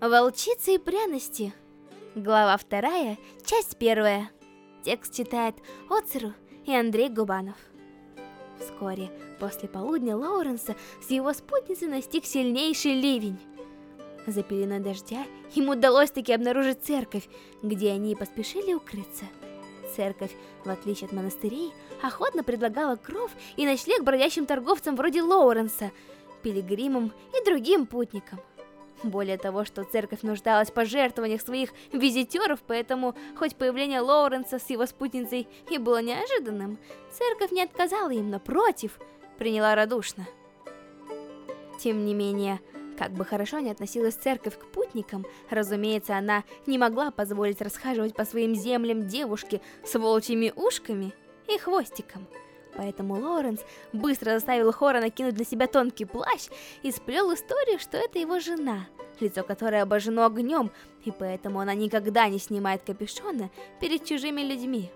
Волчицы и пряности. Глава вторая, часть первая. Текст читает Оцеру и Андрей Губанов. Вскоре после полудня Лоуренса с его спутницей настиг сильнейший ливень. За пеленой дождя им удалось таки обнаружить церковь, где они поспешили укрыться. Церковь, в отличие от монастырей, охотно предлагала кров и ночлег бродящим торговцам вроде Лоуренса, пилигримам и другим путникам. Более того, что церковь нуждалась в пожертвованиях своих визитеров, поэтому, хоть появление Лоуренса с его спутницей и было неожиданным, церковь не отказала им, напротив, приняла радушно. Тем не менее, как бы хорошо ни относилась церковь к путникам, разумеется, она не могла позволить расхаживать по своим землям девушке с волчьими ушками и хвостиком. Поэтому Лоренс быстро заставил Хора накинуть на себя тонкий плащ и сплел историю, что это его жена, лицо которой обожжено огнем, и поэтому она никогда не снимает капюшона перед чужими людьми.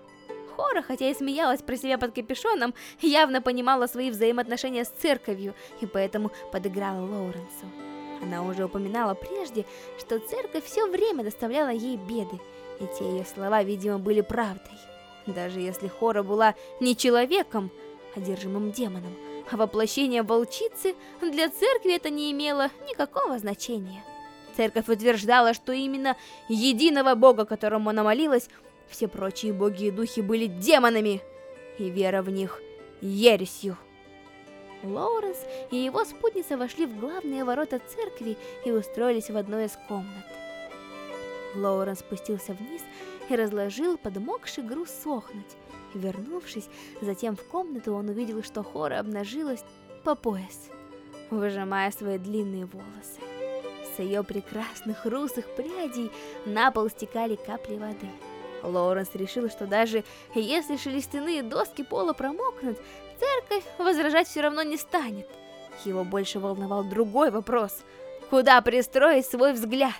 Хора, хотя и смеялась про себя под капюшоном, явно понимала свои взаимоотношения с церковью, и поэтому подыграла Лоуренсу. Она уже упоминала прежде, что церковь все время доставляла ей беды, и те ее слова, видимо, были правдой. Даже если Хора была не человеком, одержимым демоном, а воплощением волчицы, для церкви это не имело никакого значения. Церковь утверждала, что именно единого бога, которому она молилась, все прочие боги и духи были демонами, и вера в них ересью. Лоуренс и его спутница вошли в главные ворота церкви и устроились в одной из комнат. Лоуренс спустился вниз и разложил подмокший груз сохнуть. Вернувшись, затем в комнату он увидел, что Хора обнажилась по пояс, выжимая свои длинные волосы. С ее прекрасных русых прядей на пол стекали капли воды. Лоуренс решил, что даже если шелестяные доски пола промокнут, церковь возражать все равно не станет. Его больше волновал другой вопрос. Куда пристроить свой взгляд?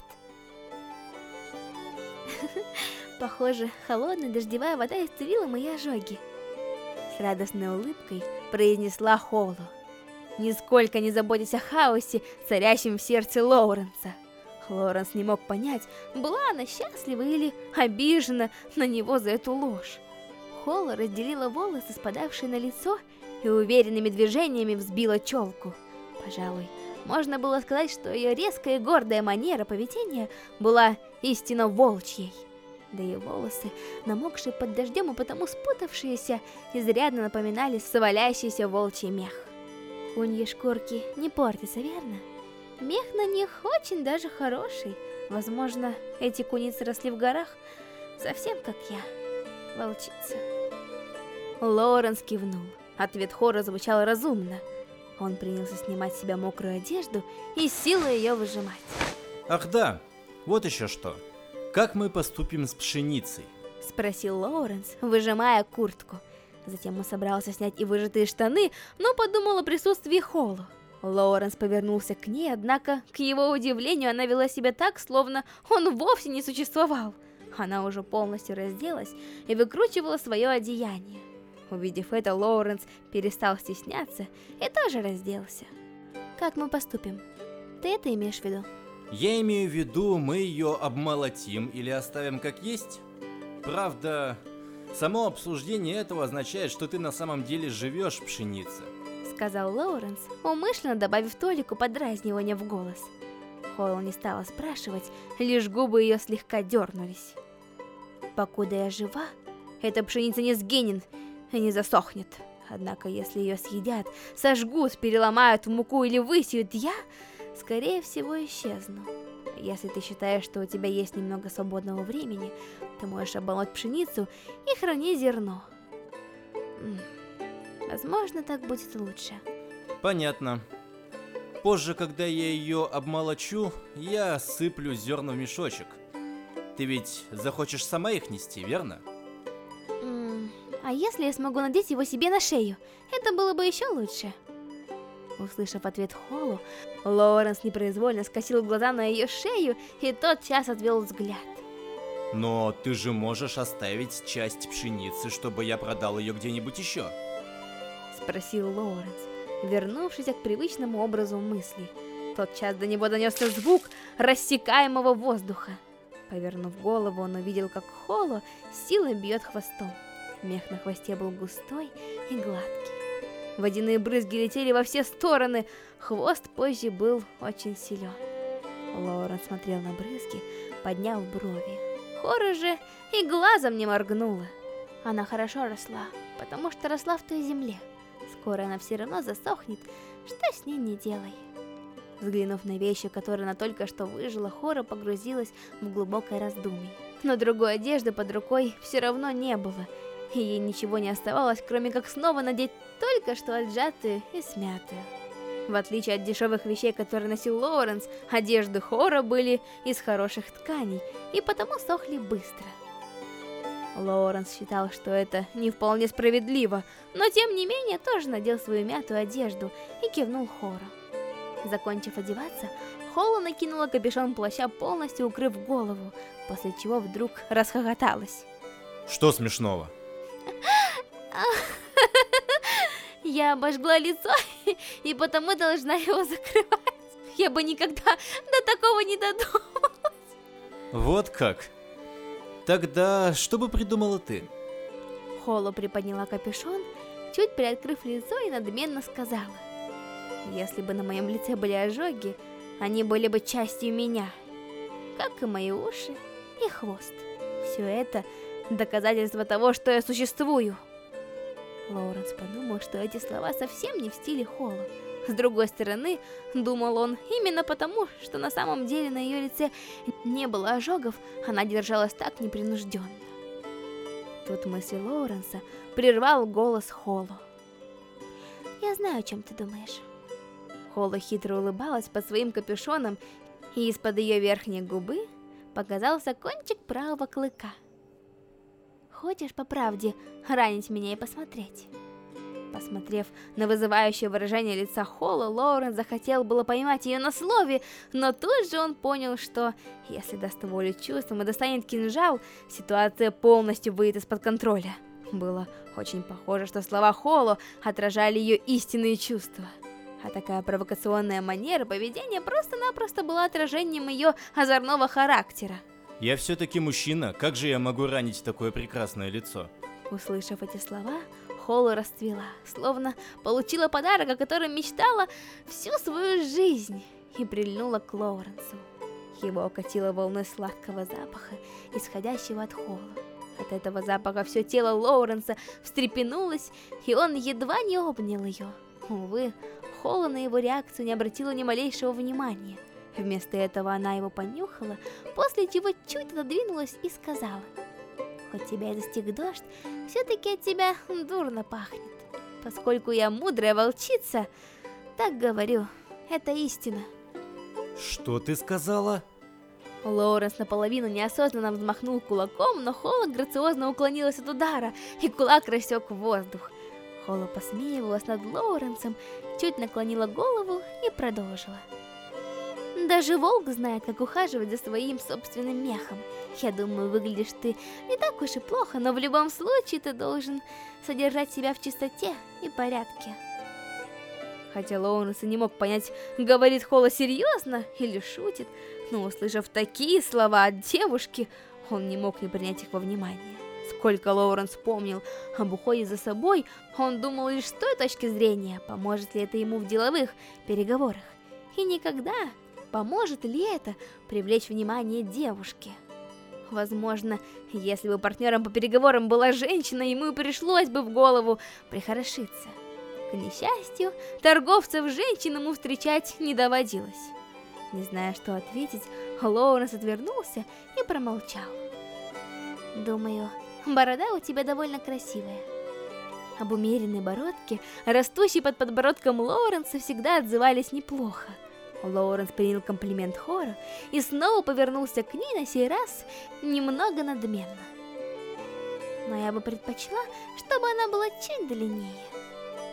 Похоже, холодная дождевая вода исцелила мои ожоги. С радостной улыбкой произнесла Холлу, нисколько не заботясь о хаосе, царящем в сердце Лоуренса. Лоренс не мог понять, была она счастлива или обижена на него за эту ложь. Холла разделила волосы, спадавшие на лицо, и уверенными движениями взбила челку. Пожалуй, можно было сказать, что ее резкая и гордая манера поведения была истинно волчьей да и волосы, намокшие под дождем и потому спутавшиеся, изрядно напоминали свалящийся волчий мех. Куньи шкурки не портятся, верно? Мех на них очень даже хороший. Возможно, эти куницы росли в горах, совсем как я, волчица. Лоренс кивнул. Ответ Хора звучал разумно. Он принялся снимать с себя мокрую одежду и силой ее выжимать. Ах да, вот еще что. «Как мы поступим с пшеницей?» Спросил Лоуренс, выжимая куртку. Затем он собрался снять и выжатые штаны, но подумал о присутствии Холлу. Лоуренс повернулся к ней, однако, к его удивлению, она вела себя так, словно он вовсе не существовал. Она уже полностью разделась и выкручивала свое одеяние. Увидев это, Лоуренс перестал стесняться и тоже разделся. «Как мы поступим? Ты это имеешь в виду?» Я имею в виду, мы ее обмолотим или оставим как есть. Правда, само обсуждение этого означает, что ты на самом деле живешь в пшенице. Сказал Лоуренс, умышленно добавив Толику подразнивания в голос. Холл не стала спрашивать, лишь губы ее слегка дернулись. Покуда я жива, эта пшеница не сгинет и не засохнет. Однако, если ее съедят, сожгут, переломают в муку или высеют, я скорее всего, исчезну. Если ты считаешь, что у тебя есть немного свободного времени, ты можешь оболоть пшеницу и храни зерно. Возможно, так будет лучше. Понятно. Позже, когда я ее обмолочу, я сыплю зерна в мешочек. Ты ведь захочешь сама их нести, верно? а если я смогу надеть его себе на шею? Это было бы еще лучше. Услышав ответ Холлу, Лоуренс непроизвольно скосил глаза на ее шею и тот час отвел взгляд. Но ты же можешь оставить часть пшеницы, чтобы я продал ее где-нибудь еще? Спросил Лоуренс, вернувшись к привычному образу мыслей. тот час до него донесся звук рассекаемого воздуха. Повернув голову, он увидел, как Холо силой бьет хвостом. Мех на хвосте был густой и гладкий. Водяные брызги летели во все стороны, хвост позже был очень силен. Лоурен смотрел на брызги, подняв брови. Хора же и глазом не моргнула. Она хорошо росла, потому что росла в той земле. Скоро она все равно засохнет, что с ней не делай. Взглянув на вещи, которые она только что выжила, Хора погрузилась в глубокое раздумье. Но другой одежды под рукой все равно не было, и ей ничего не оставалось, кроме как снова надеть только что отжатую и смятую. В отличие от дешевых вещей, которые носил Лоуренс, одежды Хора были из хороших тканей и потому сохли быстро. Лоуренс считал, что это не вполне справедливо, но тем не менее тоже надел свою мятую одежду и кивнул Хору. Закончив одеваться, Холла накинула капюшон плаща, полностью укрыв голову, после чего вдруг расхохоталась. Что смешного? Я обожгла лицо, и потому должна его закрывать. Я бы никогда до такого не додумалась. Вот как? Тогда что бы придумала ты? Холла приподняла капюшон, чуть приоткрыв лицо и надменно сказала. Если бы на моем лице были ожоги, они были бы частью меня, как и мои уши и хвост. Все это доказательство того, что я существую. Лоуренс подумал, что эти слова совсем не в стиле Холла. С другой стороны, думал он, именно потому, что на самом деле на ее лице не было ожогов, она держалась так непринужденно. Тут мысли Лоуренса прервал голос Холлу. «Я знаю, о чем ты думаешь». Холла хитро улыбалась под своим капюшоном, и из-под ее верхней губы показался кончик правого клыка. «Хочешь по правде ранить меня и посмотреть?» Посмотрев на вызывающее выражение лица Холла, Лоурен захотел было поймать ее на слове, но тут же он понял, что если даст волю чувствам и достанет кинжал, ситуация полностью выйдет из-под контроля. Было очень похоже, что слова Холла отражали ее истинные чувства. А такая провокационная манера поведения просто-напросто была отражением ее озорного характера. Я все-таки мужчина, как же я могу ранить такое прекрасное лицо? Услышав эти слова, Холла расцвела, словно получила подарок, о котором мечтала всю свою жизнь, и прильнула к Лоуренсу. Его окатило волной сладкого запаха, исходящего от Холла. От этого запаха все тело Лоуренса встрепенулось, и он едва не обнял ее. Увы, Холла на его реакцию не обратила ни малейшего внимания. Вместо этого она его понюхала, после чего чуть отодвинулась и сказала, «Хоть тебя и достиг дождь, все-таки от тебя дурно пахнет. Поскольку я мудрая волчица, так говорю, это истина». Что ты сказала? Лоуренс наполовину неосознанно взмахнул кулаком, но Холла грациозно уклонилась от удара, и кулак рассек воздух. Холла посмеивалась над Лоуренсом, чуть наклонила голову и продолжила. Даже волк знает, как ухаживать за своим собственным мехом. Я думаю, выглядишь ты не так уж и плохо, но в любом случае ты должен содержать себя в чистоте и порядке. Хотя Лоуренс и не мог понять, говорит Холла серьезно или шутит, но услышав такие слова от девушки, он не мог не принять их во внимание. Сколько Лоуренс помнил об уходе за собой, он думал лишь с той точки зрения, поможет ли это ему в деловых переговорах. И никогда, поможет ли это привлечь внимание девушки. Возможно, если бы партнером по переговорам была женщина, ему пришлось бы в голову прихорошиться. К несчастью, торговцев женщинам встречать не доводилось. Не зная, что ответить, Лоуренс отвернулся и промолчал. Думаю, Борода у тебя довольно красивая. Об умеренной бородке, растущей под подбородком Лоуренса, всегда отзывались неплохо. Лоуренс принял комплимент Хора и снова повернулся к ней на сей раз немного надменно. Но я бы предпочла, чтобы она была чуть длиннее.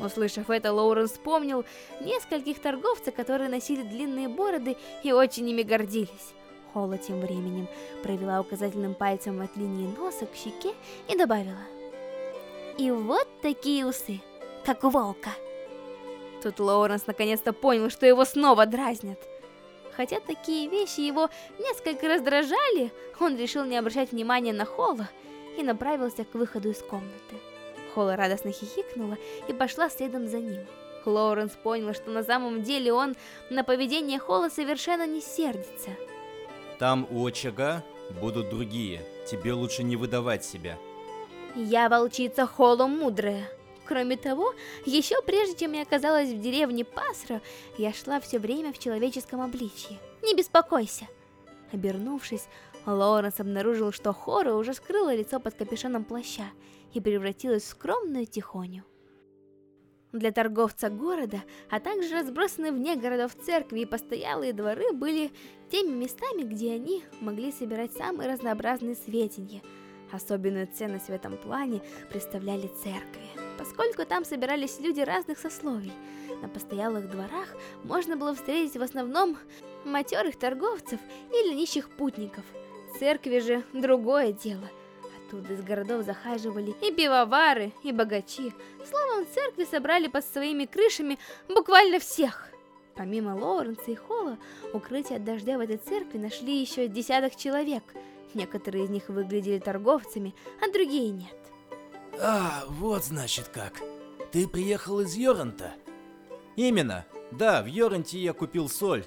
Услышав это, Лоуренс вспомнил нескольких торговцев, которые носили длинные бороды и очень ими гордились. Холла тем временем провела указательным пальцем от линии носа к щеке и добавила. И вот такие усы, как у волка. Тут Лоуренс наконец-то понял, что его снова дразнят. Хотя такие вещи его несколько раздражали, он решил не обращать внимания на Холла и направился к выходу из комнаты. Холла радостно хихикнула и пошла следом за ним. Лоуренс понял, что на самом деле он на поведение Холла совершенно не сердится. Там у очага будут другие, тебе лучше не выдавать себя. Я волчица Холла Мудрая. Кроме того, еще прежде чем я оказалась в деревне Пасра, я шла все время в человеческом обличье. Не беспокойся. Обернувшись, Лоуренс обнаружил, что Хора уже скрыла лицо под капюшоном плаща и превратилась в скромную тихоню. Для торговца города, а также разбросанные вне городов церкви и постоялые дворы были теми местами, где они могли собирать самые разнообразные сведения. Особенную ценность в этом плане представляли церкви, поскольку там собирались люди разных сословий. На постоялых дворах можно было встретить в основном матерых торговцев или нищих путников. Церкви же другое дело – Оттуда из городов захаживали и пивовары, и богачи. Словом, церкви собрали под своими крышами буквально всех. Помимо Лоуренса и Холла, укрытие от дождя в этой церкви нашли еще десяток человек. Некоторые из них выглядели торговцами, а другие нет. А, вот значит как. Ты приехал из Йоранта? Именно. Да, в Йоранте я купил соль.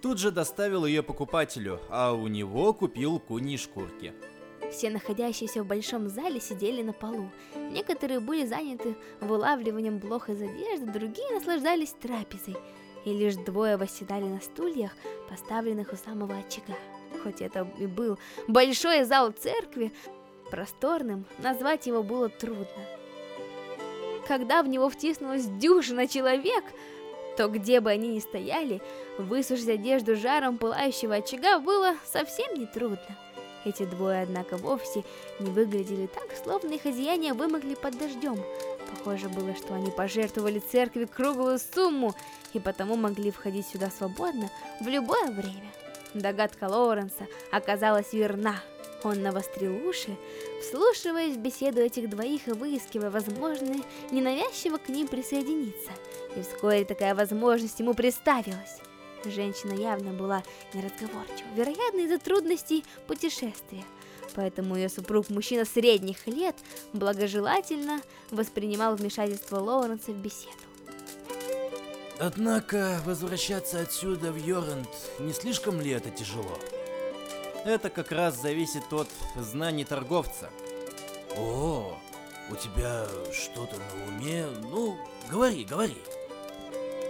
Тут же доставил ее покупателю, а у него купил куни шкурки. Все находящиеся в большом зале сидели на полу. Некоторые были заняты вылавливанием блох из одежды, другие наслаждались трапезой. И лишь двое восседали на стульях, поставленных у самого очага. Хоть это и был большой зал церкви, просторным назвать его было трудно. Когда в него втиснулась дюжина человек, то где бы они ни стояли, высушить одежду жаром пылающего очага было совсем не трудно. Эти двое, однако, вовсе не выглядели так, словно их одеяния вымокли под дождем. Похоже было, что они пожертвовали церкви круглую сумму и потому могли входить сюда свободно в любое время. Догадка Лоуренса оказалась верна. Он навострил уши, вслушиваясь в беседу этих двоих и выискивая возможность ненавязчиво к ним присоединиться. И вскоре такая возможность ему представилась. Женщина явно была неразговорчива, вероятно из-за трудностей путешествия. Поэтому ее супруг, мужчина средних лет, благожелательно воспринимал вмешательство Лоуренса в беседу. Однако возвращаться отсюда в Йоранд не слишком ли это тяжело? Это как раз зависит от знаний торговца. О, у тебя что-то на уме? Ну, говори, говори.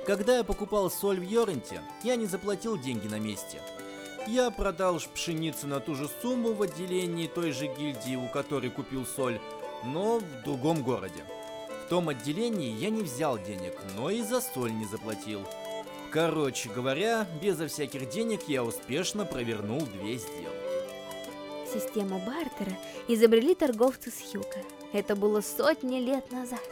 Когда я покупал соль в Йоренте, я не заплатил деньги на месте. Я продал пшеницу на ту же сумму в отделении той же гильдии, у которой купил соль, но в другом городе. В том отделении я не взял денег, но и за соль не заплатил. Короче говоря, безо всяких денег я успешно провернул две сделки. Систему бартера изобрели торговцы с юга. Это было сотни лет назад.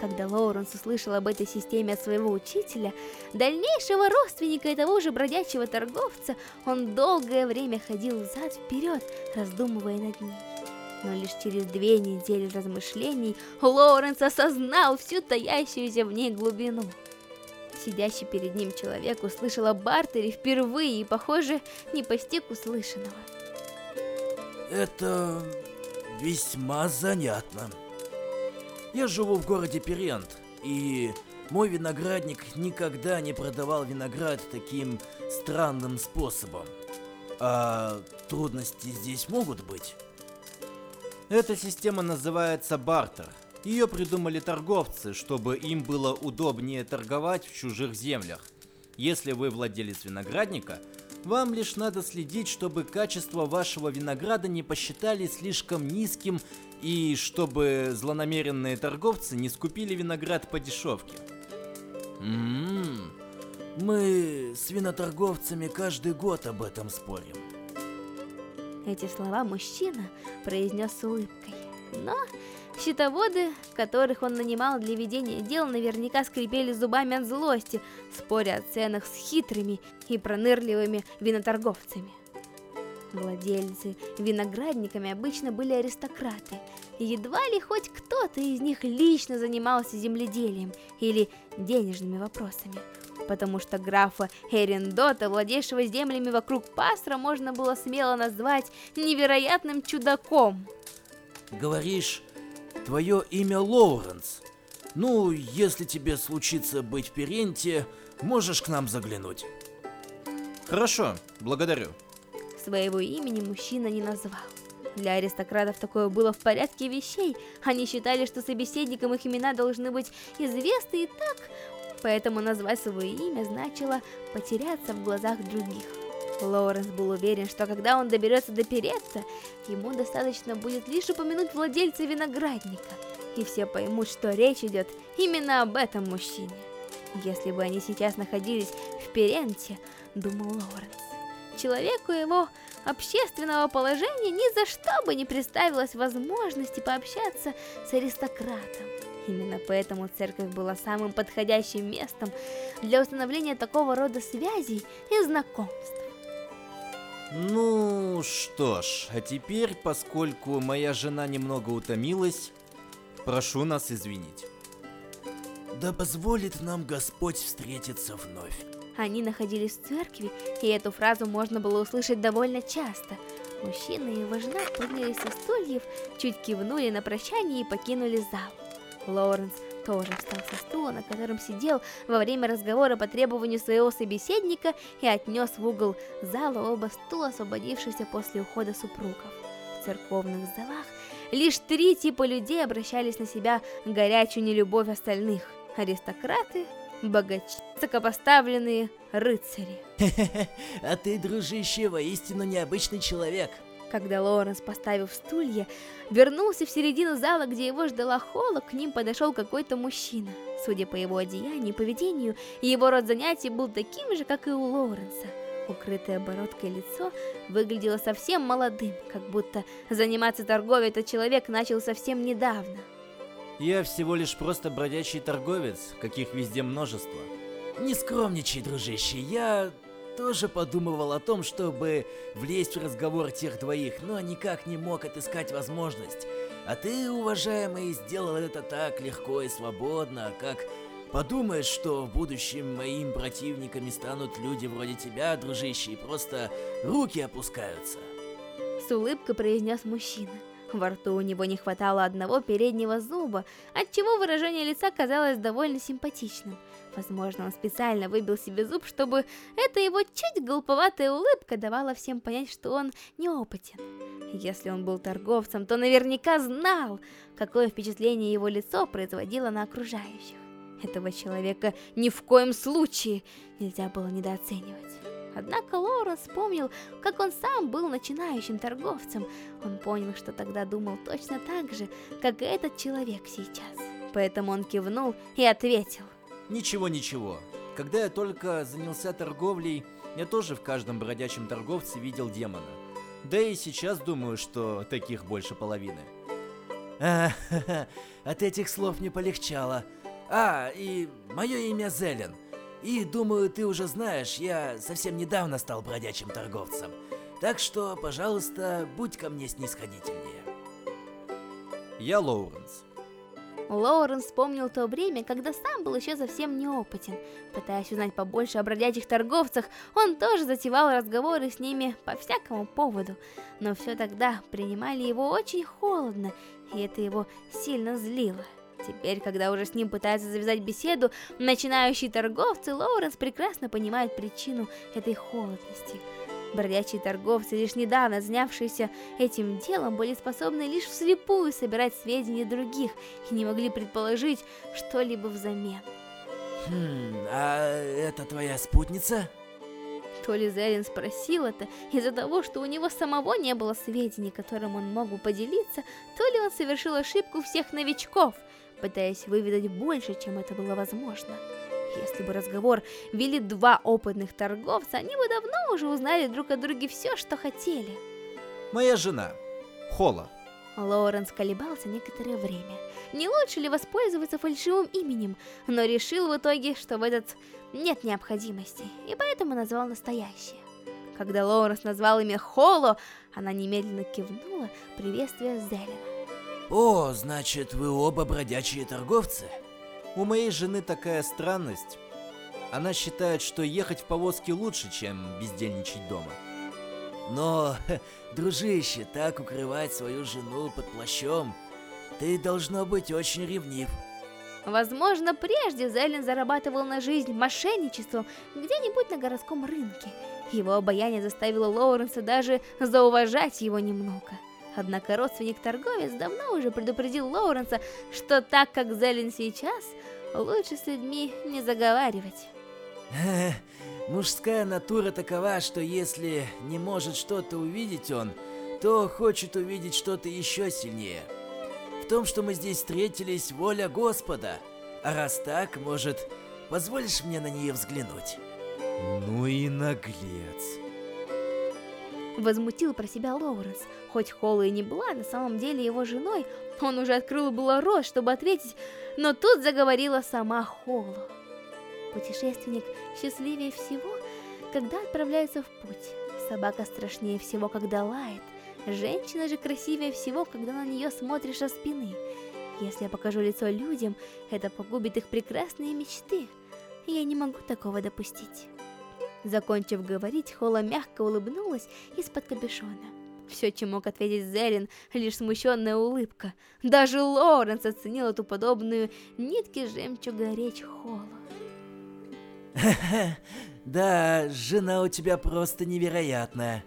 Когда Лоуренс услышал об этой системе от своего учителя, дальнейшего родственника и того же бродячего торговца, он долгое время ходил взад-вперед, раздумывая над ней. Но лишь через две недели размышлений Лоуренс осознал всю таящуюся в ней глубину. Сидящий перед ним человек услышал о бартере впервые и, похоже, не постиг услышанного. Это весьма занятно. Я живу в городе Перент, и мой виноградник никогда не продавал виноград таким странным способом. А трудности здесь могут быть? Эта система называется бартер. Ее придумали торговцы, чтобы им было удобнее торговать в чужих землях. Если вы владелец виноградника, вам лишь надо следить, чтобы качество вашего винограда не посчитали слишком низким и чтобы злонамеренные торговцы не скупили виноград по дешевке. М-м-м. Мы с виноторговцами каждый год об этом спорим. Эти слова мужчина произнес с улыбкой. Но счетоводы, которых он нанимал для ведения дел, наверняка скрипели зубами от злости, споря о ценах с хитрыми и пронырливыми виноторговцами. Владельцы виноградниками обычно были аристократы, и едва ли хоть кто-то из них лично занимался земледелием или денежными вопросами. потому что графа Эриндота, владевшего землями вокруг Пастра, можно было смело назвать невероятным чудаком. Говоришь, твое имя Лоуренс. Ну, если тебе случится быть в Перенте, можешь к нам заглянуть. Хорошо, благодарю. Своего имени мужчина не назвал. Для аристократов такое было в порядке вещей. Они считали, что собеседникам их имена должны быть известны и так, поэтому назвать свое имя значило потеряться в глазах других. Лоуренс был уверен, что когда он доберется до Перетта, ему достаточно будет лишь упомянуть владельца виноградника, и все поймут, что речь идет именно об этом мужчине. Если бы они сейчас находились в Перенте, думал Лоуренс, человеку его общественного положения ни за что бы не представилось возможности пообщаться с аристократом. Именно поэтому церковь была самым подходящим местом для установления такого рода связей и знакомств. Ну что ж, а теперь, поскольку моя жена немного утомилась, прошу нас извинить. Да позволит нам Господь встретиться вновь. Они находились в церкви, и эту фразу можно было услышать довольно часто. Мужчина и его жена поднялись со стульев, чуть кивнули на прощание и покинули зал. Лоуренс тоже встал со стула, на котором сидел во время разговора по требованию своего собеседника и отнес в угол зала оба стула, освободившихся после ухода супругов. В церковных залах лишь три типа людей обращались на себя горячую нелюбовь остальных – аристократы, богачи, высокопоставленные рыцари. А ты, дружище, воистину необычный человек. Когда Лоуренс, поставив стулья, вернулся в середину зала, где его ждала Холла, к ним подошел какой-то мужчина. Судя по его одеянию и поведению, его род занятий был таким же, как и у Лоуренса. Укрытое бородкой лицо выглядело совсем молодым, как будто заниматься торговлей этот человек начал совсем недавно. Я всего лишь просто бродячий торговец, каких везде множество. Не скромничай, дружище, я тоже подумывал о том, чтобы влезть в разговор тех двоих, но никак не мог отыскать возможность. А ты, уважаемый, сделал это так легко и свободно, как подумаешь, что в будущем моим противниками станут люди вроде тебя, дружище, и просто руки опускаются. С улыбкой произнес мужчина. Во рту у него не хватало одного переднего зуба, отчего выражение лица казалось довольно симпатичным. Возможно, он специально выбил себе зуб, чтобы эта его чуть глуповатая улыбка давала всем понять, что он неопытен. Если он был торговцем, то наверняка знал, какое впечатление его лицо производило на окружающих. Этого человека ни в коем случае нельзя было недооценивать. Однако Лоуренс вспомнил, как он сам был начинающим торговцем. Он понял, что тогда думал точно так же, как и этот человек сейчас. Поэтому он кивнул и ответил. Ничего, ничего. Когда я только занялся торговлей, я тоже в каждом бродячем торговце видел демона. Да и сейчас думаю, что таких больше половины. А, от этих слов не полегчало. А, и мое имя Зелен. И думаю, ты уже знаешь, я совсем недавно стал бродячим торговцем. Так что, пожалуйста, будь ко мне снисходительнее. Я Лоуренс. Лоуренс вспомнил то время, когда сам был еще совсем неопытен. Пытаясь узнать побольше о бродячих торговцах, он тоже затевал разговоры с ними по всякому поводу. Но все тогда принимали его очень холодно, и это его сильно злило. Теперь, когда уже с ним пытаются завязать беседу, начинающие торговцы, Лоуренс прекрасно понимает причину этой холодности. Бродячие торговцы, лишь недавно занявшиеся этим делом, были способны лишь вслепую собирать сведения других и не могли предположить что-либо взамен. Хм, а это твоя спутница? То ли Зелин спросил это из-за того, что у него самого не было сведений, которым он мог бы поделиться, то ли он совершил ошибку всех новичков – пытаясь выведать больше, чем это было возможно. Если бы разговор вели два опытных торговца, они бы давно уже узнали друг о друге все, что хотели. Моя жена, Хола. Лоуренс колебался некоторое время. Не лучше ли воспользоваться фальшивым именем, но решил в итоге, что в этот нет необходимости, и поэтому назвал настоящее. Когда Лоуренс назвал имя Холо, она немедленно кивнула, приветствуя Зелена. О, значит, вы оба бродячие торговцы? У моей жены такая странность. Она считает, что ехать в повозке лучше, чем бездельничать дома. Но, дружище, так укрывать свою жену под плащом, ты должно быть очень ревнив. Возможно, прежде Зелен зарабатывал на жизнь мошенничеством где-нибудь на городском рынке. Его обаяние заставило Лоуренса даже зауважать его немного. Однако родственник-торговец давно уже предупредил Лоуренса, что так как Зелен сейчас, лучше с людьми не заговаривать. Мужская натура такова, что если не может что-то увидеть он, то хочет увидеть что-то еще сильнее. В том, что мы здесь встретились, воля Господа. А раз так, может, позволишь мне на нее взглянуть? Ну и наглец. Возмутил про себя Лоуренс. Хоть Холла и не была на самом деле его женой, он уже открыл было рот, чтобы ответить, но тут заговорила сама Холла. Путешественник счастливее всего, когда отправляется в путь. Собака страшнее всего, когда лает. Женщина же красивее всего, когда на нее смотришь со спины. Если я покажу лицо людям, это погубит их прекрасные мечты. Я не могу такого допустить. Закончив говорить, Холла мягко улыбнулась из-под капюшона. Все, чем мог ответить Зелен, лишь смущенная улыбка. Даже Лоренс оценил эту подобную нитки жемчуга речь Холла. Да, жена у тебя просто невероятная.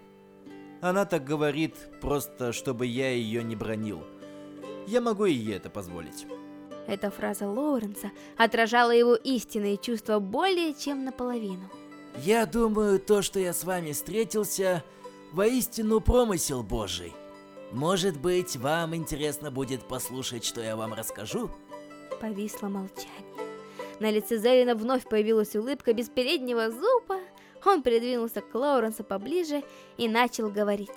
Она так говорит, просто чтобы я ее не бронил. Я могу ей это позволить. Эта фраза Лоуренса отражала его истинные чувства более чем наполовину. Я думаю, то, что я с вами встретился, воистину промысел Божий. Может быть, вам интересно будет послушать, что я вам расскажу? Повисло молчание. На лице Зелина вновь появилась улыбка без переднего зуба. Он придвинулся к Лоуренсу поближе и начал говорить.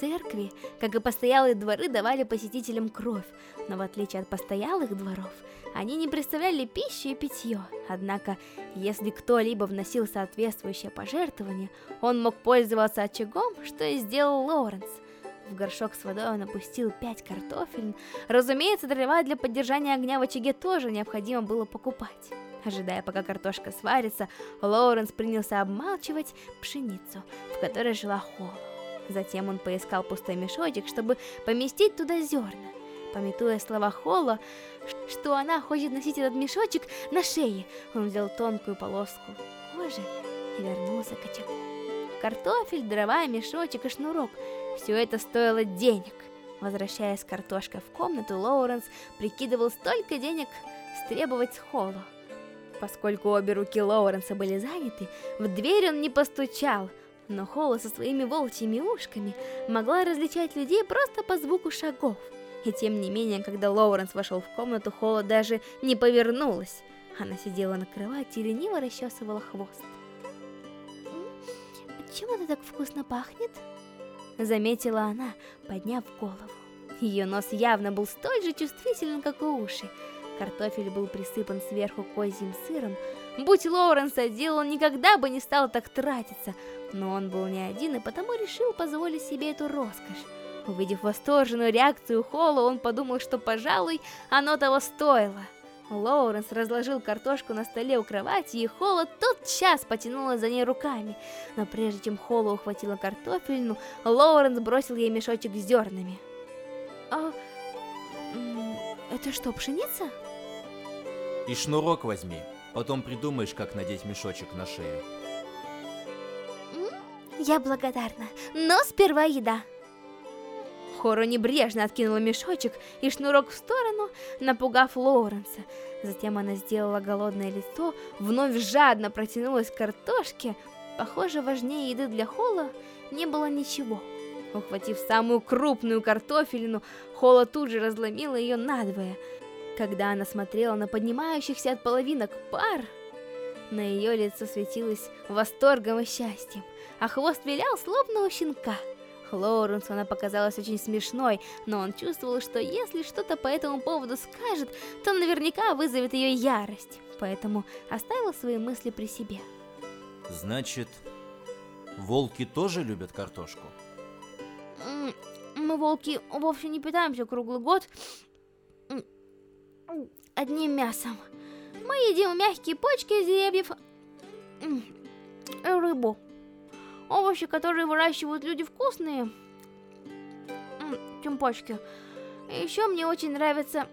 Церкви, как и постоялые дворы, давали посетителям кровь, но в отличие от постоялых дворов, они не представляли пищу и питье. Однако, если кто-либо вносил соответствующее пожертвование, он мог пользоваться очагом, что и сделал Лоуренс – в горшок с водой он опустил пять картофель. Разумеется, дрова для поддержания огня в очаге тоже необходимо было покупать. Ожидая, пока картошка сварится, Лоуренс принялся обмалчивать пшеницу, в которой жила Холла. Затем он поискал пустой мешочек, чтобы поместить туда зерна. Пометуя слова Холла, что она хочет носить этот мешочек на шее, он взял тонкую полоску кожи и вернулся к очагу. Картофель, дрова, мешочек и шнурок – все это стоило денег. Возвращаясь с картошкой в комнату, Лоуренс прикидывал столько денег стребовать с Холла. Поскольку обе руки Лоуренса были заняты, в дверь он не постучал, но Холла со своими волчьими ушками могла различать людей просто по звуку шагов. И тем не менее, когда Лоуренс вошел в комнату, Холла даже не повернулась. Она сидела на кровати и лениво расчесывала хвост. «Чем это так вкусно пахнет?» Заметила она, подняв голову. Ее нос явно был столь же чувствителен, как и уши. Картофель был присыпан сверху козьим сыром. Будь Лоуренс один, он никогда бы не стал так тратиться. Но он был не один и потому решил позволить себе эту роскошь. Увидев восторженную реакцию Холла, он подумал, что, пожалуй, оно того стоило. Лоуренс разложил картошку на столе у кровати, и Холла тотчас потянула за ней руками. Но прежде чем Холла ухватила картофельну, Лоуренс бросил ей мешочек с зернами. «А... это что, пшеница?» «И шнурок возьми, потом придумаешь, как надеть мешочек на шею». «Я благодарна, но сперва еда». Хоро небрежно откинула мешочек и шнурок в сторону, напугав Лоуренса. Затем она сделала голодное лицо, вновь жадно протянулась к картошке. Похоже, важнее еды для Холла не было ничего. Ухватив самую крупную картофелину, Холла тут же разломила ее надвое. Когда она смотрела на поднимающихся от половинок пар, на ее лицо светилось восторгом и счастьем, а хвост вилял, словно у щенка. Лоуренсу она показалась очень смешной, но он чувствовал, что если что-то по этому поводу скажет, то наверняка вызовет ее ярость, поэтому оставил свои мысли при себе. Значит, волки тоже любят картошку? Мы, волки, вовсе не питаемся круглый год одним мясом. Мы едим мягкие почки из деревьев, рыбу. Овощи, которые выращивают люди, вкусные, чем. Еще мне очень нравится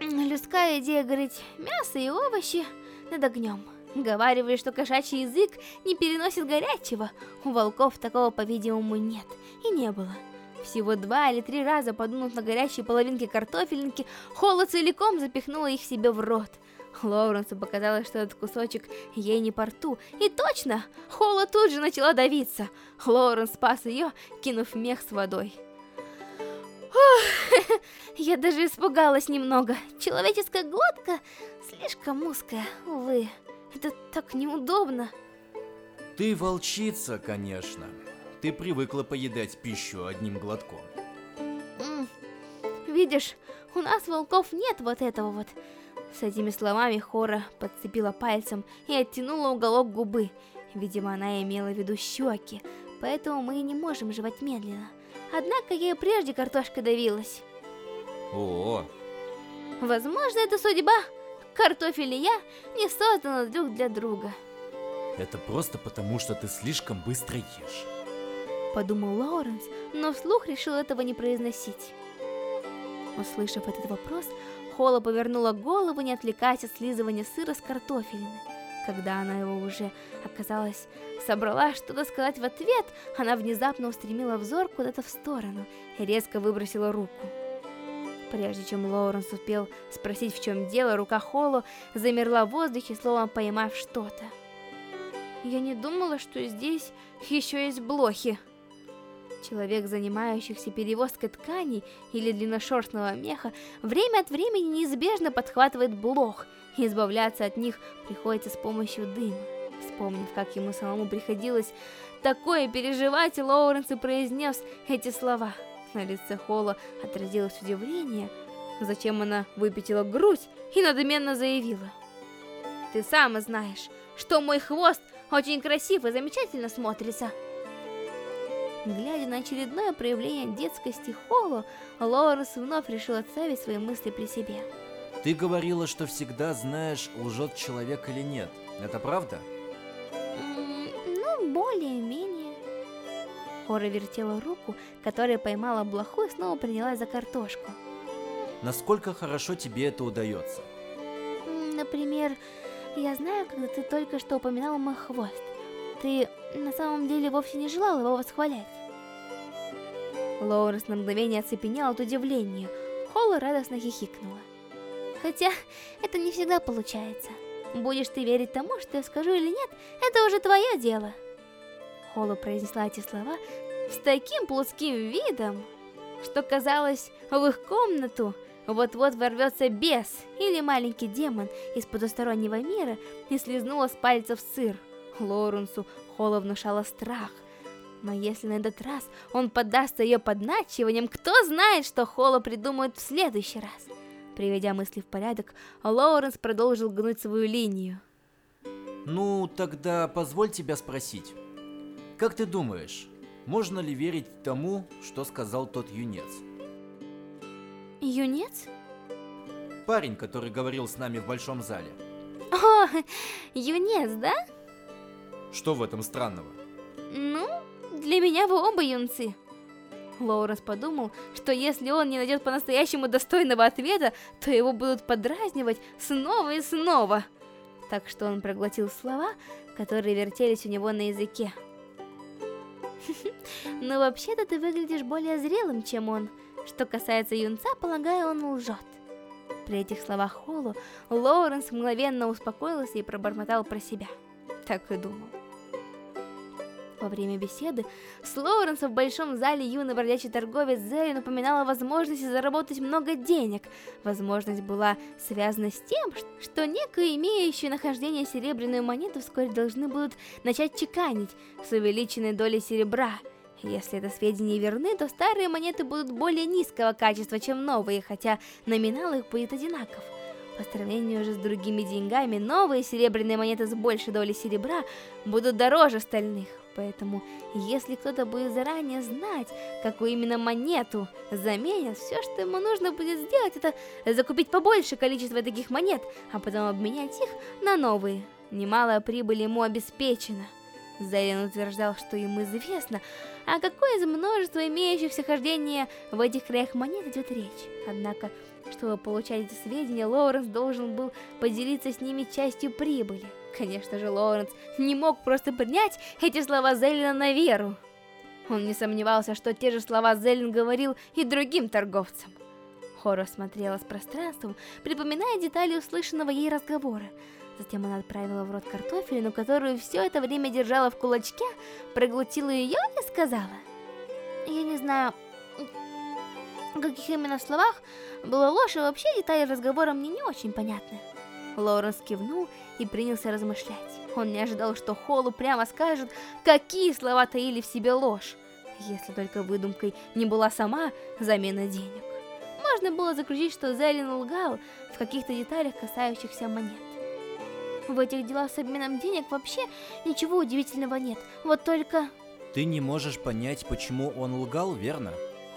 людская идея говорить мясо и овощи над огнем. Говаривали, что кошачий язык не переносит горячего. У волков такого, по-видимому, нет и не было. Всего два или три раза подунув на горячие половинки картофельники, Холла целиком запихнула их себе в рот. Лоуренсу показалось, что этот кусочек ей не по рту. И точно! Холла тут же начала давиться. Лоуренс спас ее, кинув мех с водой. Я даже испугалась немного. Человеческая глотка слишком узкая, увы. Это так неудобно. Ты волчица, конечно. Ты привыкла поедать пищу одним глотком. Видишь, у нас волков нет вот этого вот. С этими словами Хора подцепила пальцем и оттянула уголок губы. Видимо, она имела в виду щеки, поэтому мы и не можем жевать медленно. Однако ей прежде картошка давилась. О, Возможно, это судьба. Картофель и я не созданы друг для друга. это просто потому, что ты слишком быстро ешь. Подумал Лоуренс, но вслух решил этого не произносить. Услышав этот вопрос, Холла повернула голову, не отвлекаясь от слизывания сыра с картофелины. Когда она его уже, оказалось, собрала что-то сказать в ответ, она внезапно устремила взор куда-то в сторону и резко выбросила руку. Прежде чем Лоуренс успел спросить, в чем дело, рука Холло замерла в воздухе, словно поймав что-то. Я не думала, что здесь еще есть блохи. Человек, занимающийся перевозкой тканей или длинношерстного меха, время от времени неизбежно подхватывает блох, и избавляться от них приходится с помощью дыма. Вспомнив, как ему самому приходилось такое переживать, Лоуренс и произнес эти слова. На лице Холла отразилось удивление, зачем она выпятила грудь и надменно заявила. «Ты сам знаешь, что мой хвост очень красив и замечательно смотрится». Глядя на очередное проявление детскости Холло, Лоуренс вновь решил отставить свои мысли при себе. Ты говорила, что всегда знаешь, лжет человек или нет. Это правда? М, Ну, более-менее. Хора вертела руку, которая поймала блоху и снова принялась за картошку. Насколько хорошо тебе это удается? Например, я знаю, когда ты только что упоминал мой хвост. Ты на самом деле вовсе не желал его восхвалять. Лоуренс на мгновение оцепенел от удивления. Холла радостно хихикнула. Хотя это не всегда получается. Будешь ты верить тому, что я скажу или нет, это уже твое дело. Холла произнесла эти слова с таким плотским видом, что казалось, в их комнату вот-вот ворвется бес или маленький демон из потустороннего мира и слезнула с пальцев сыр. Лоренсу Холла внушала страх. Но если на этот раз он поддастся ее подначиванием, кто знает, что Холла придумает в следующий раз. Приведя мысли в порядок, Лоуренс продолжил гнуть свою линию. Ну, тогда позволь тебя спросить. Как ты думаешь, можно ли верить тому, что сказал тот юнец? Юнец? Парень, который говорил с нами в большом зале. О, юнец, да? Что в этом странного? Ну, для меня вы оба юнцы. Лоуренс подумал, что если он не найдет по-настоящему достойного ответа, то его будут подразнивать снова и снова. Так что он проглотил слова, которые вертелись у него на языке. Но вообще-то ты выглядишь более зрелым, чем он. Что касается юнца, полагаю, он лжет. При этих словах Холлу Лоуренс мгновенно успокоился и пробормотал про себя. Так и думал. Во время беседы с Лоуренсом в большом зале юный бродячий торговец Зерри напоминал о возможности заработать много денег. Возможность была связана с тем, что некую имеющую нахождение серебряную монету вскоре должны будут начать чеканить с увеличенной долей серебра. Если это сведения верны, то старые монеты будут более низкого качества, чем новые, хотя номинал их будет одинаков. По сравнению же с другими деньгами, новые серебряные монеты с большей долей серебра будут дороже остальных. Поэтому, если кто-то будет заранее знать, какую именно монету заменят, все, что ему нужно будет сделать, это закупить побольше количество таких монет, а потом обменять их на новые. Немалая прибыль ему обеспечена. Зелен утверждал, что ему известно, о какой из множества имеющихся хождения в этих краях монет идет речь. Однако, чтобы получать эти сведения, Лоуренс должен был поделиться с ними частью прибыли. Конечно же, Лоуренс не мог просто принять эти слова Зелена на веру. Он не сомневался, что те же слова Зелен говорил и другим торговцам. Хора смотрела с пространством, припоминая детали услышанного ей разговора. Затем она отправила в рот картофелину, которую все это время держала в кулачке, проглотила ее и сказала. Я не знаю, каких именно словах была ложь, и вообще детали разговора мне не очень понятны. Лоуренс кивнул и принялся размышлять. Он не ожидал, что Холлу прямо скажет, какие слова таили в себе ложь, если только выдумкой не была сама замена денег. Можно было заключить, что Зелин лгал в каких-то деталях, касающихся монет. В этих делах с обменом денег вообще ничего удивительного нет, вот только... Ты не можешь понять, почему он лгал, верно?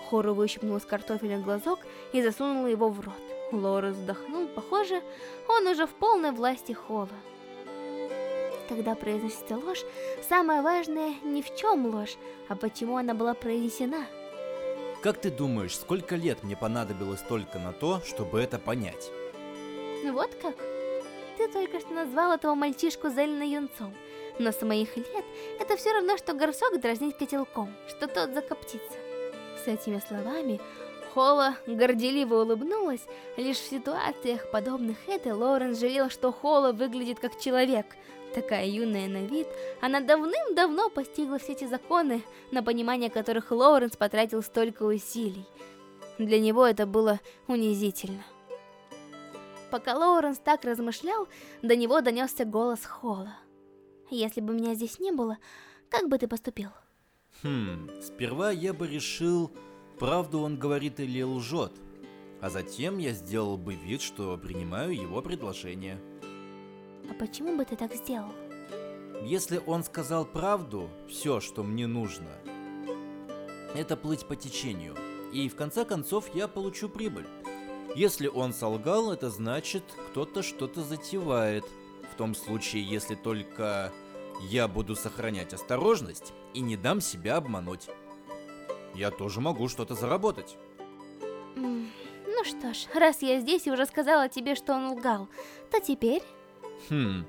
Хору выщипнул из картофеля глазок и засунул его в рот. Лора вздохнул, похоже, он уже в полной власти Холла. Когда произносится ложь, самое важное не в чем ложь, а почему она была произнесена. Как ты думаешь, сколько лет мне понадобилось только на то, чтобы это понять? Вот как? Ты только что назвал этого мальчишку зеленым юнцом, но с моих лет это все равно, что горсок дразнить котелком, что тот закоптится. С этими словами Холла горделиво улыбнулась. Лишь в ситуациях, подобных этой, Лоуренс жалел, что Холла выглядит как человек. Такая юная на вид, она давным-давно постигла все эти законы, на понимание которых Лоуренс потратил столько усилий. Для него это было унизительно. Пока Лоуренс так размышлял, до него донесся голос Холла. «Если бы меня здесь не было, как бы ты поступил?» Хм, сперва я бы решил, правду он говорит или лжет. А затем я сделал бы вид, что принимаю его предложение. А почему бы ты так сделал? Если он сказал правду, все, что мне нужно, это плыть по течению. И в конце концов я получу прибыль. Если он солгал, это значит, кто-то что-то затевает. В том случае, если только я буду сохранять осторожность и не дам себя обмануть. Я тоже могу что-то заработать. Ну что ж, раз я здесь и уже сказала тебе, что он лгал, то теперь... Хм...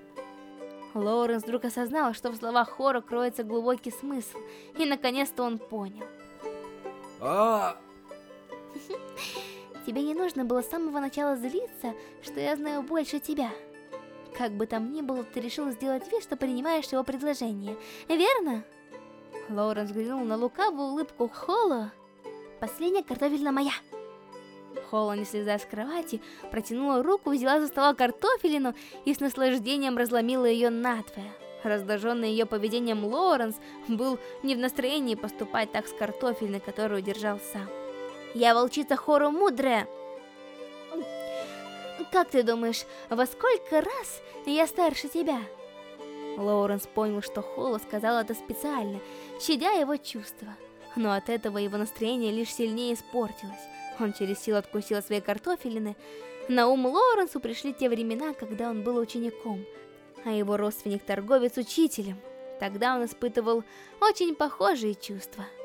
Лоуренс вдруг осознал, что в словах Хора кроется глубокий смысл, и наконец-то он понял. А, Тебе не нужно было с самого начала злиться, что я знаю больше тебя. Как бы там ни было, ты решил сделать вид, что принимаешь его предложение, верно? Лоуренс взглянул на лукавую улыбку Холла. Последняя картофельная моя. Холла, не слезая с кровати, протянула руку, взяла за стола картофелину и с наслаждением разломила ее надвое. Раздраженный ее поведением Лоуренс был не в настроении поступать так с картофельной, которую держал сам. «Я волчица Хору мудрая!» «Как ты думаешь, во сколько раз я старше тебя?» Лоуренс понял, что Холла сказала это специально, щадя его чувства. Но от этого его настроение лишь сильнее испортилось. Он через силу откусил свои картофелины. На ум Лоуренсу пришли те времена, когда он был учеником, а его родственник-торговец учителем. Тогда он испытывал очень похожие чувства –